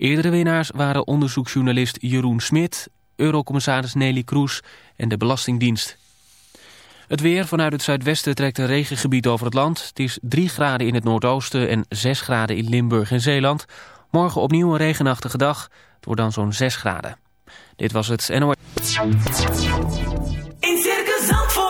Eerdere winnaars waren onderzoeksjournalist Jeroen Smit, eurocommissaris Nelly Kroes en de Belastingdienst. Het weer vanuit het zuidwesten trekt een regengebied over het land. Het is 3 graden in het noordoosten en 6 graden in Limburg en Zeeland. Morgen opnieuw een regenachtige dag. Het wordt dan zo'n 6 graden. Dit was het NOS. In Circus Zandvoort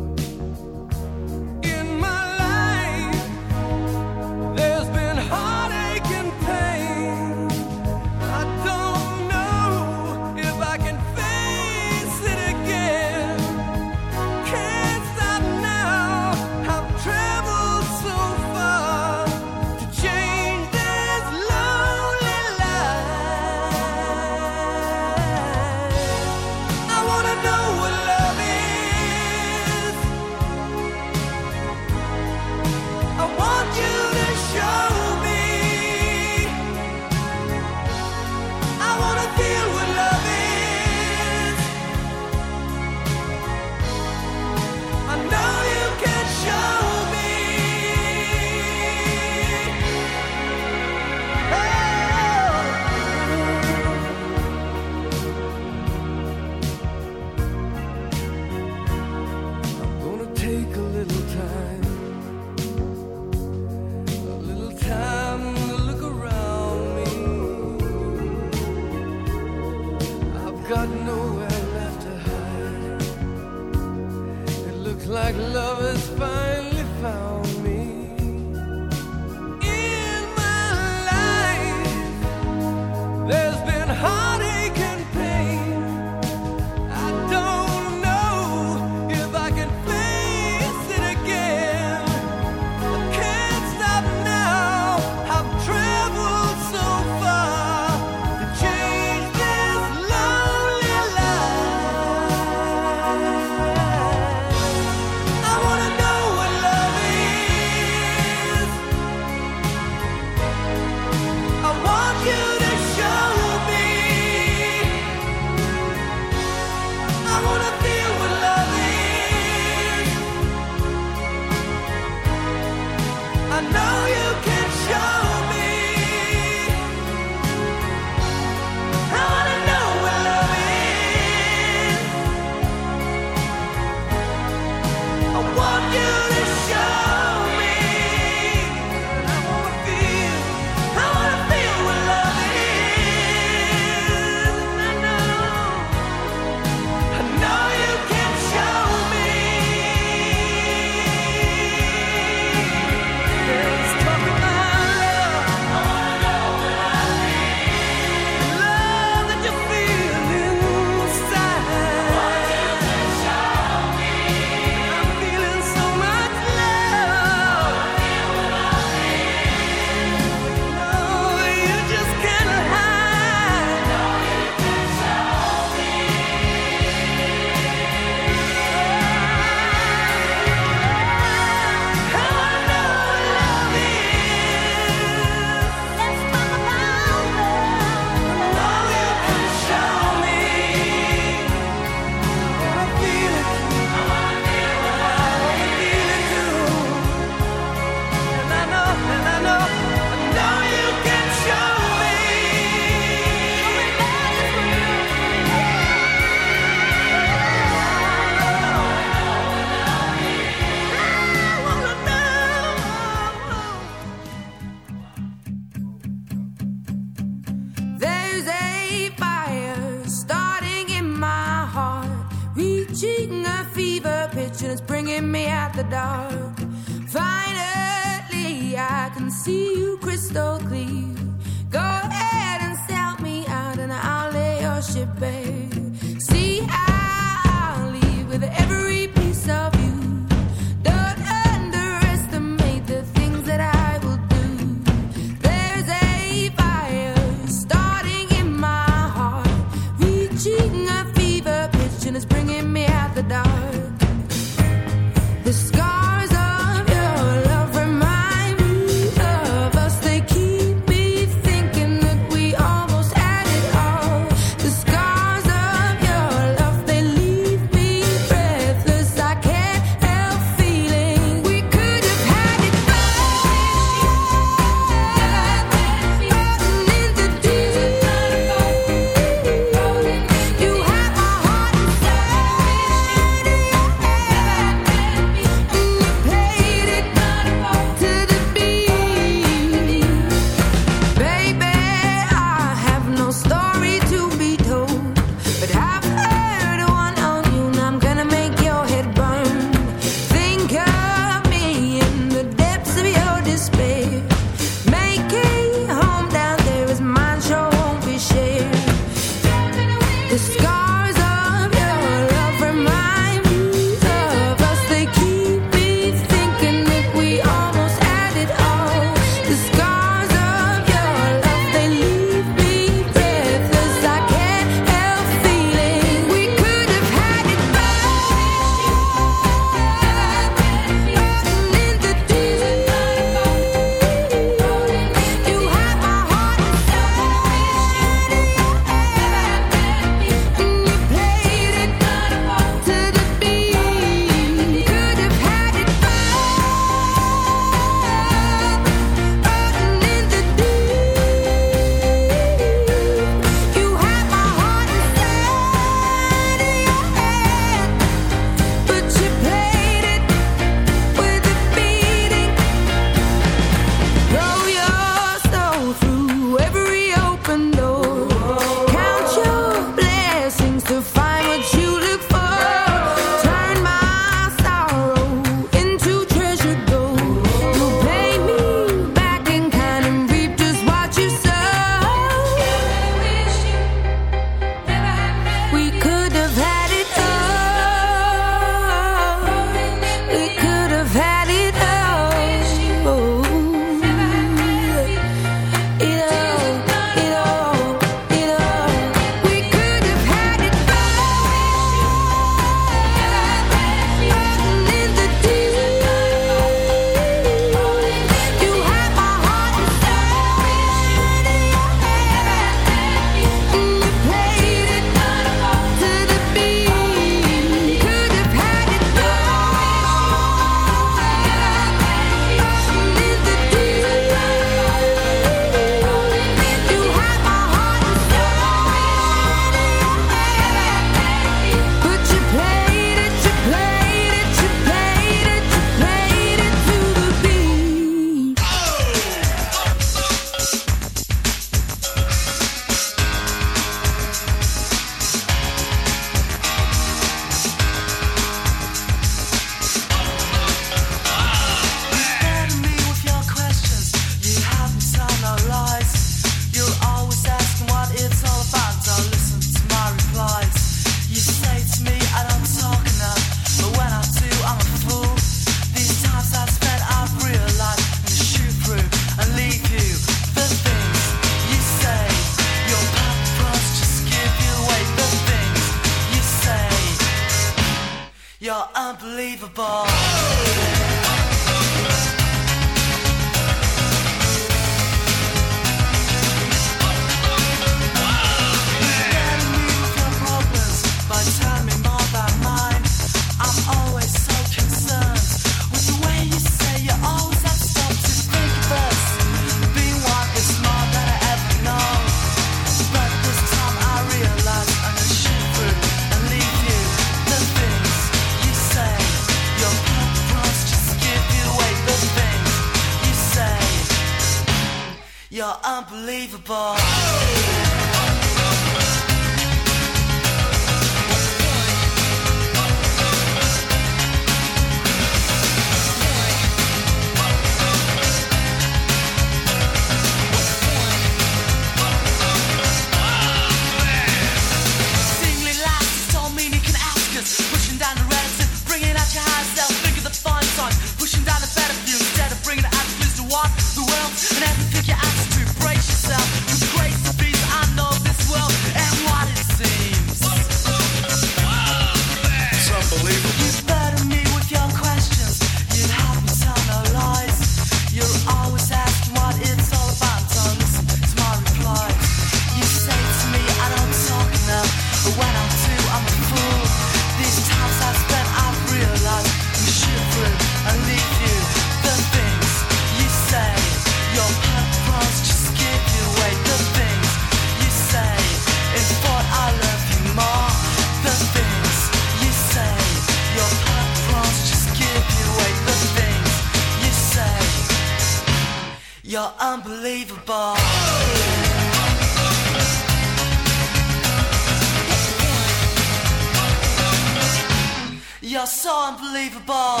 You're so unbelievable.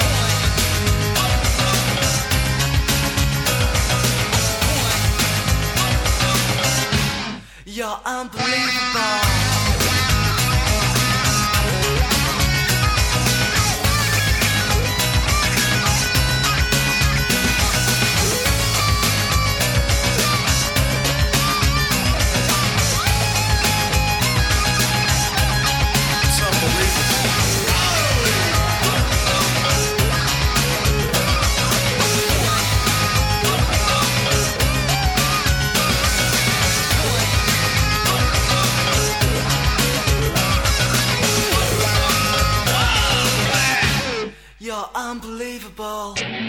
You're unbelievable. unbelievable.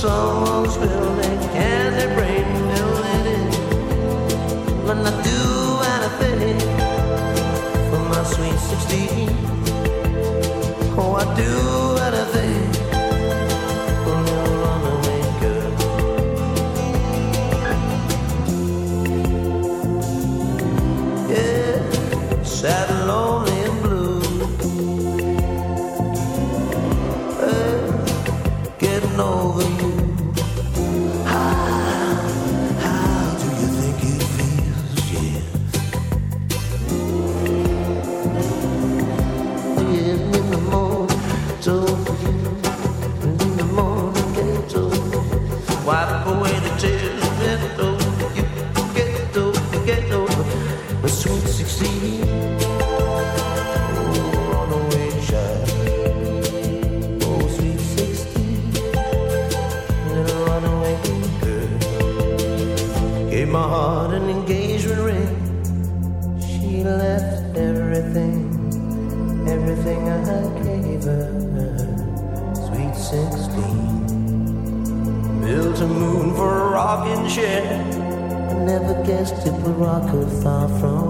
someone's building and their brain building it. But I do anything for my sweet 16. Oh, I do. share. I never guessed it, Baraka far from.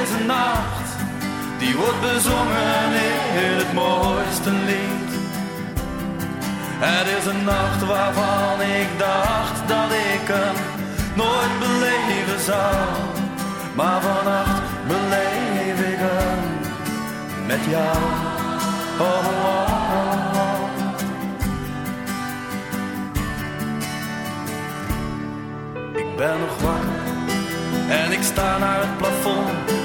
is een nacht die wordt bezongen in het mooiste lied. Het is een nacht waarvan ik dacht dat ik hem nooit beleven zou. Maar vannacht beleef ik hem met jou. Oh, oh, oh, oh. ik ben nog wakker en ik sta naar het plafond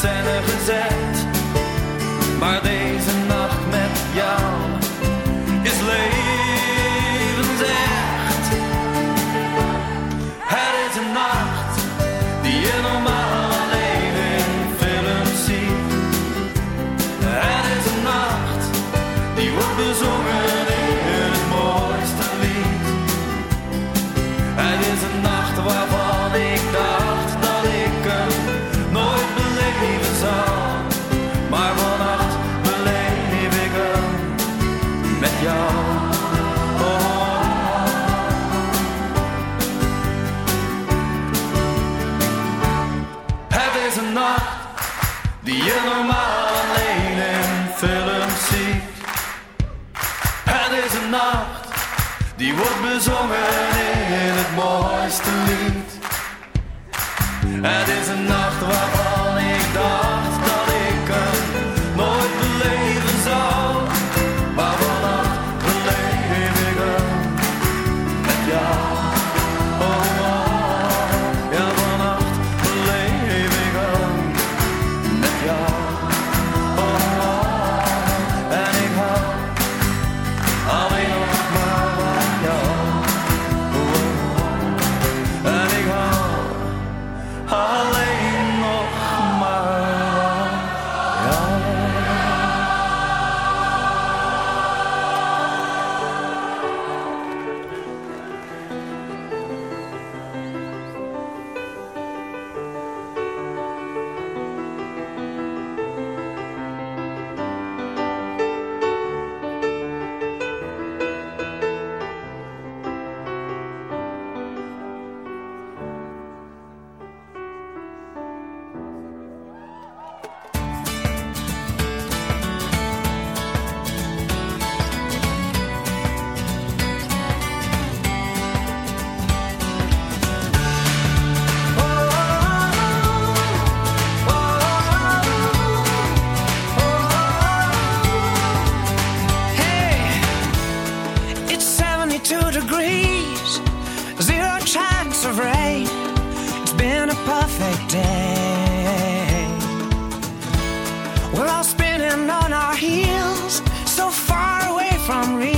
zijn er gezegd. nacht die je normaal alleen in films ziet. Het is een nacht die wordt bezongen in het mooiste lied. Het is een nacht waarvan ik dacht. from real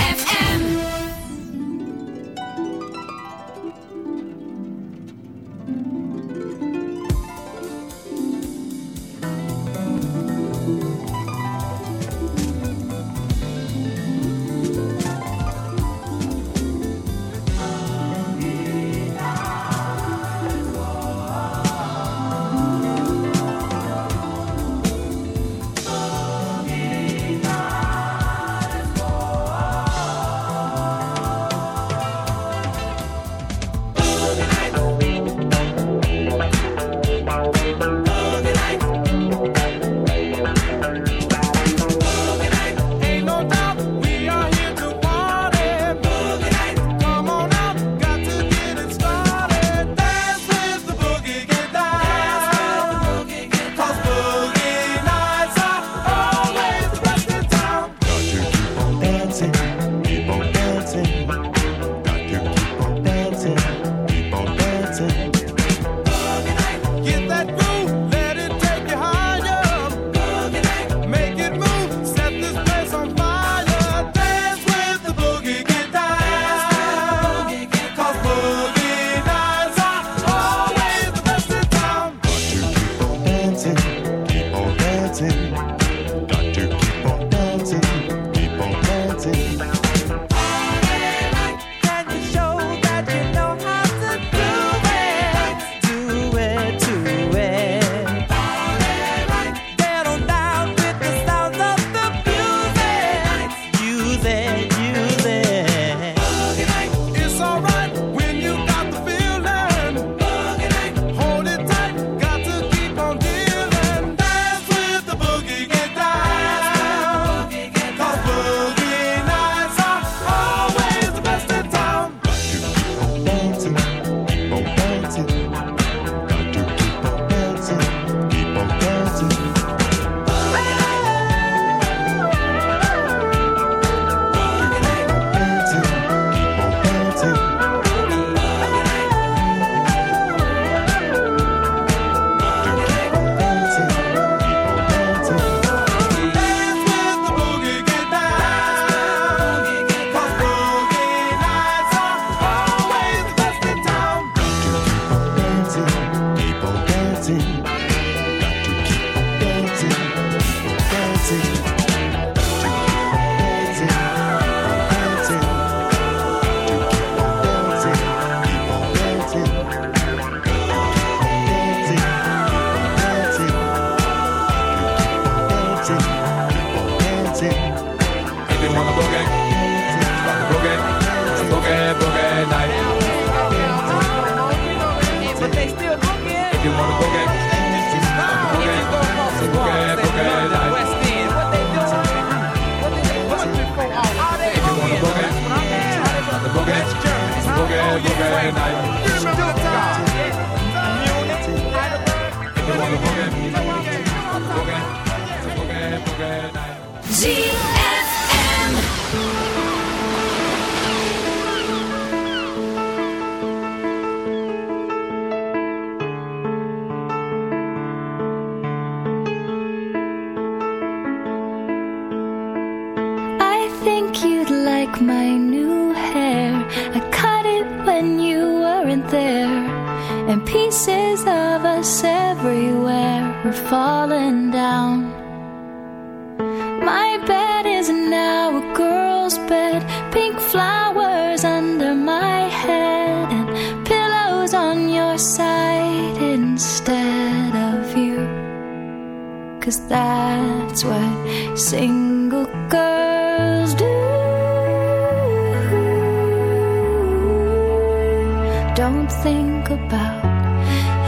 don't think about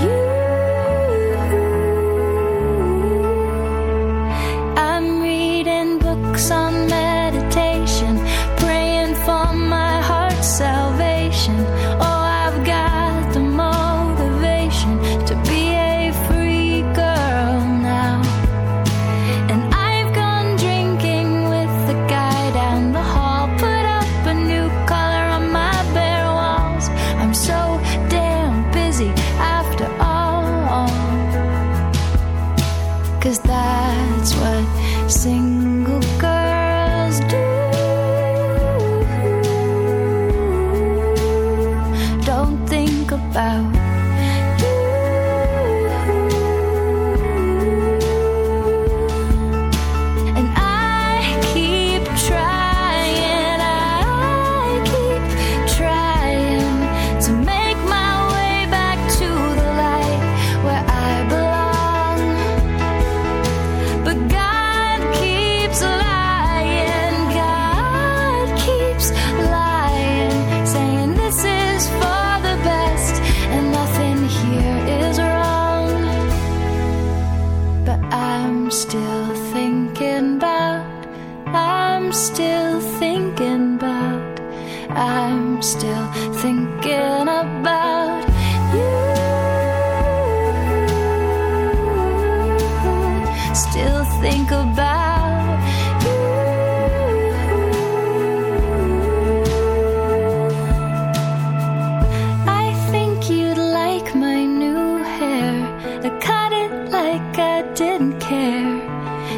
you. I'm reading books on.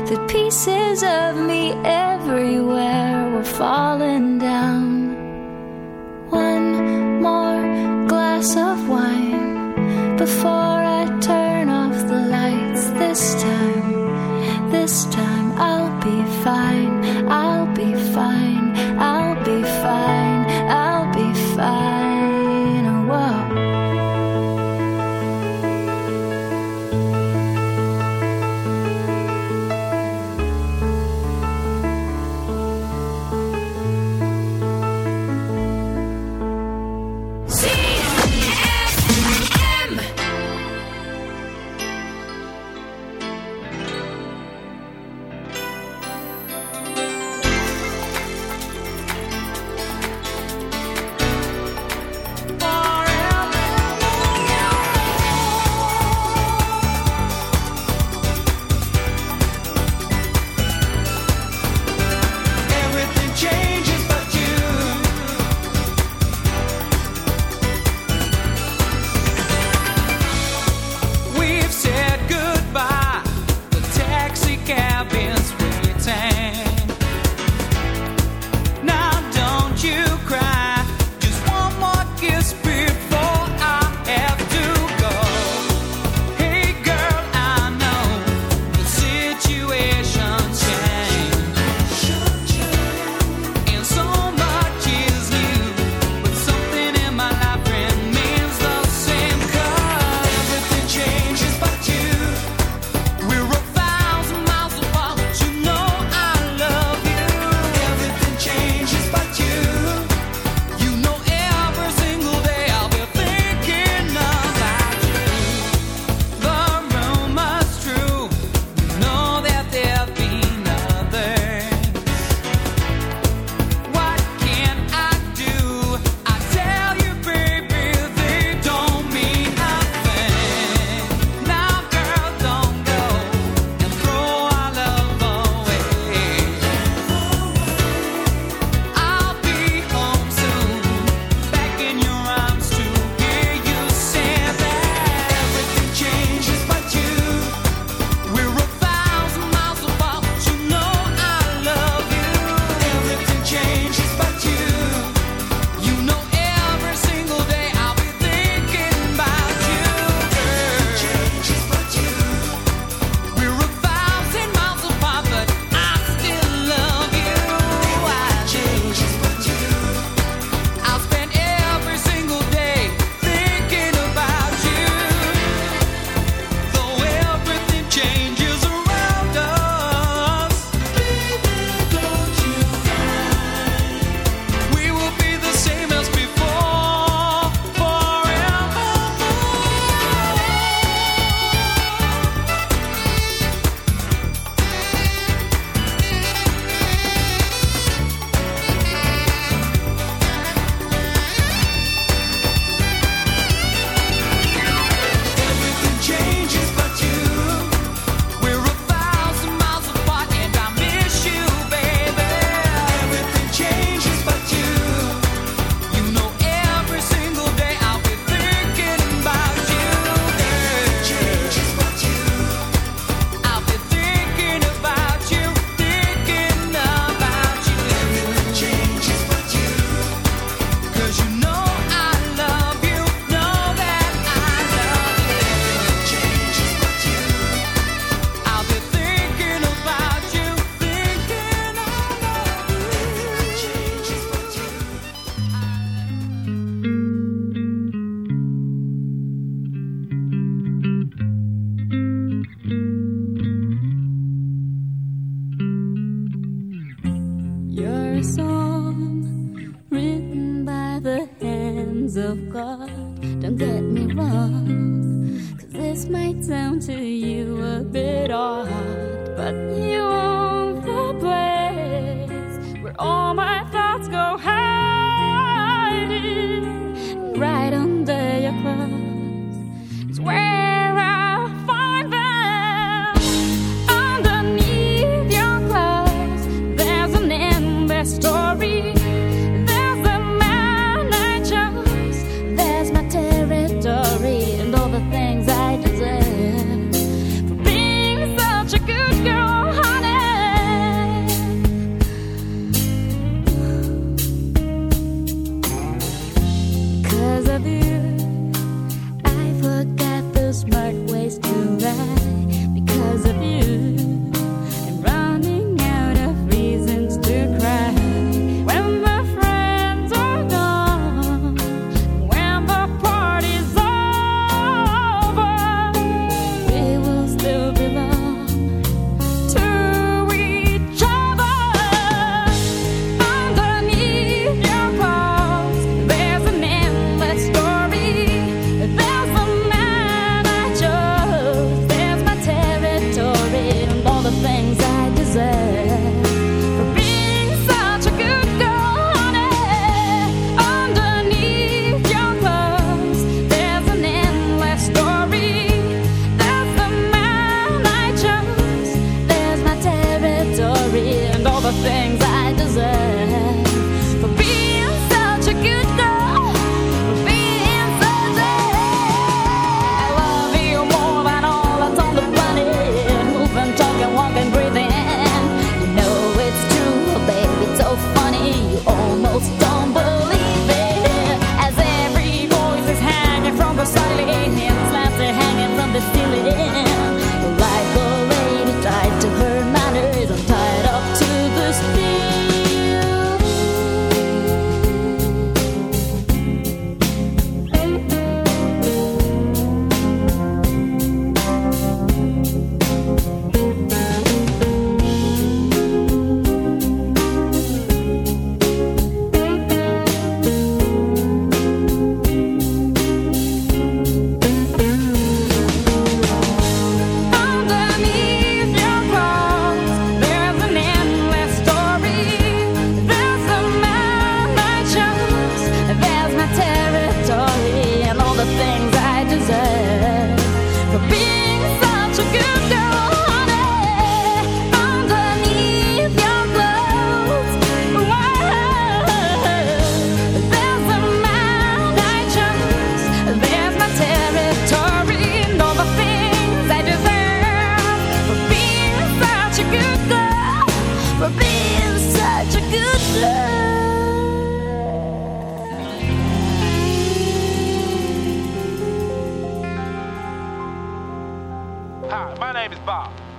The pieces of me everywhere were falling down. One more glass of wine before.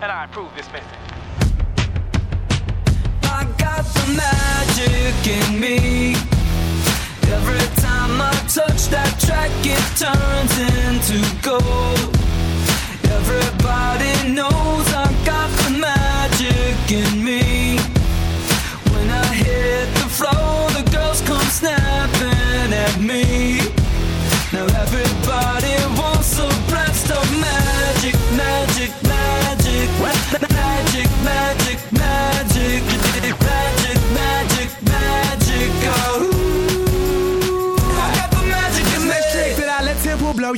and I approve this message. I got the magic in me. Every time I touch that track, it turns into gold. Everybody knows I got the magic in me.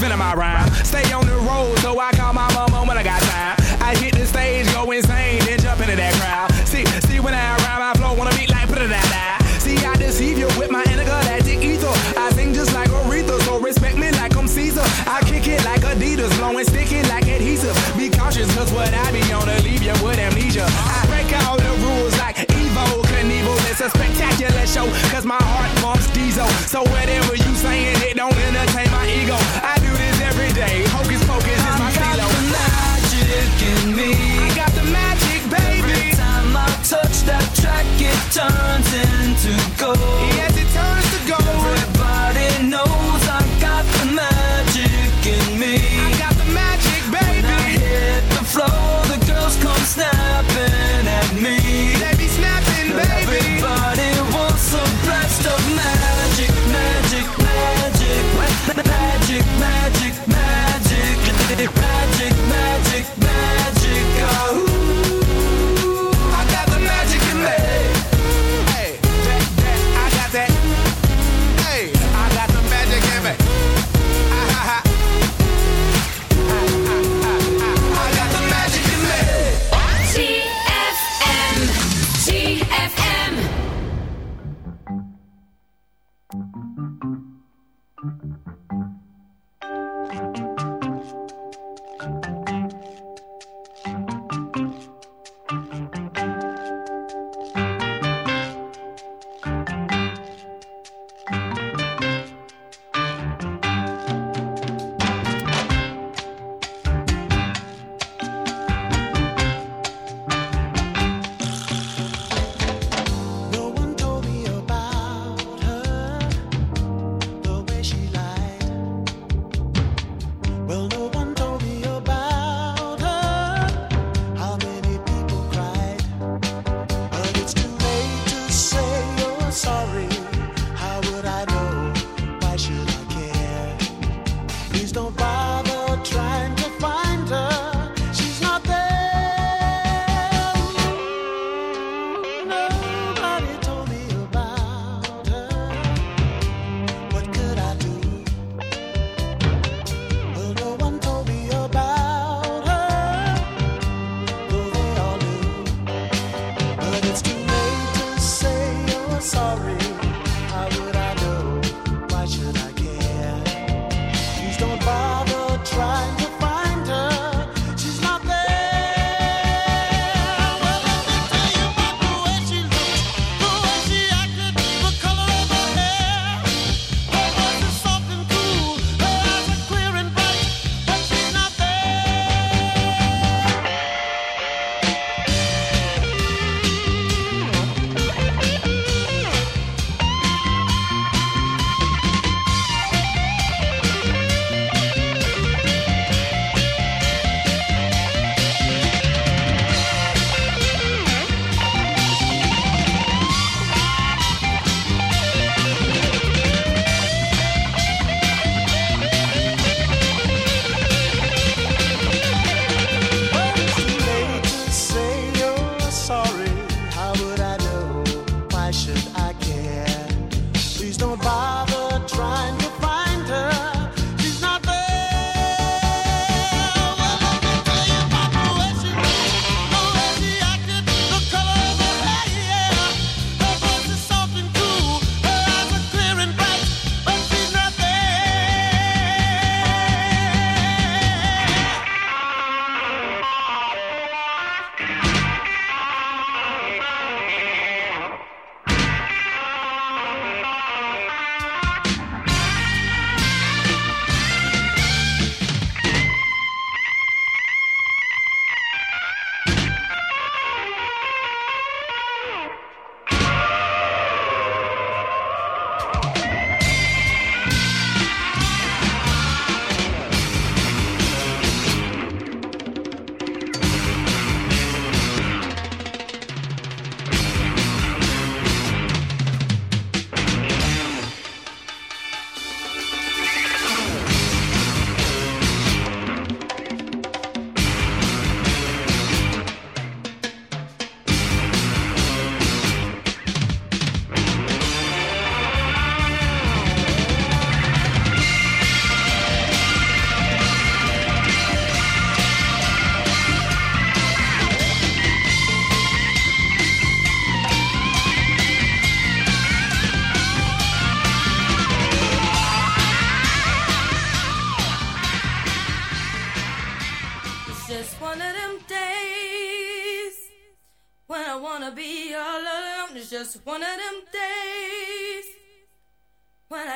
rhyme. Stay on the road so I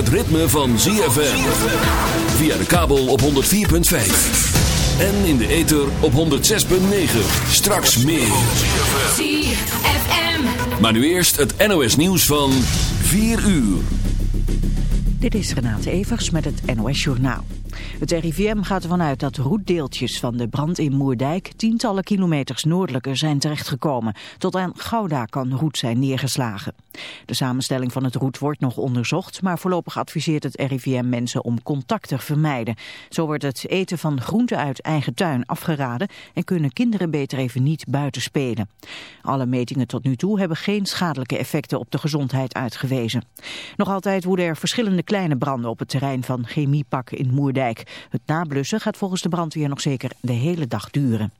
het ritme van ZFM. Via de kabel op 104.5. En in de ether op 106.9. Straks meer. ZFM. Maar nu eerst het NOS nieuws van 4 uur. Dit is Renate Evers met het NOS Journaal. Het RIVM gaat ervan uit dat roetdeeltjes van de brand in Moerdijk tientallen kilometers noordelijker zijn terechtgekomen. Tot aan Gouda kan roet zijn neergeslagen. De samenstelling van het roet wordt nog onderzocht, maar voorlopig adviseert het RIVM mensen om contact te vermijden. Zo wordt het eten van groenten uit eigen tuin afgeraden en kunnen kinderen beter even niet buiten spelen. Alle metingen tot nu toe hebben geen schadelijke effecten op de gezondheid uitgewezen. Nog altijd woeden er verschillende kleine branden op het terrein van Chemiepak in Moerdijk. Het nablussen gaat volgens de brandweer nog zeker de hele dag duren.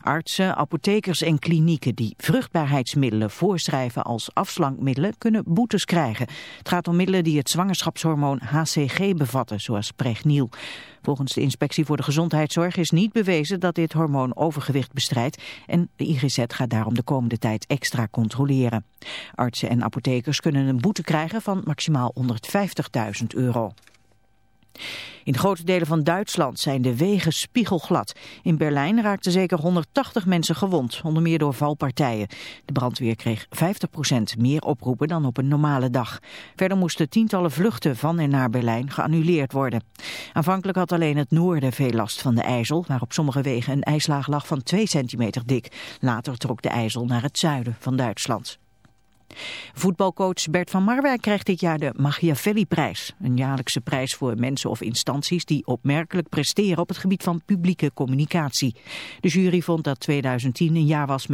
Artsen, apothekers en klinieken die vruchtbaarheidsmiddelen voorschrijven als afslankmiddelen kunnen boetes krijgen. Het gaat om middelen die het zwangerschapshormoon HCG bevatten, zoals Pregniel. Volgens de Inspectie voor de Gezondheidszorg is niet bewezen dat dit hormoon overgewicht bestrijdt en de IGZ gaat daarom de komende tijd extra controleren. Artsen en apothekers kunnen een boete krijgen van maximaal 150.000 euro. In grote delen van Duitsland zijn de wegen spiegelglad. In Berlijn raakten zeker 180 mensen gewond, onder meer door valpartijen. De brandweer kreeg 50% meer oproepen dan op een normale dag. Verder moesten tientallen vluchten van en naar Berlijn geannuleerd worden. Aanvankelijk had alleen het noorden veel last van de IJssel, waar op sommige wegen een ijslaag lag van 2 centimeter dik. Later trok de IJssel naar het zuiden van Duitsland. Voetbalcoach Bert van Marwijk krijgt dit jaar de Machiavelli-prijs. Een jaarlijkse prijs voor mensen of instanties die opmerkelijk presteren op het gebied van publieke communicatie. De jury vond dat 2010 een jaar was met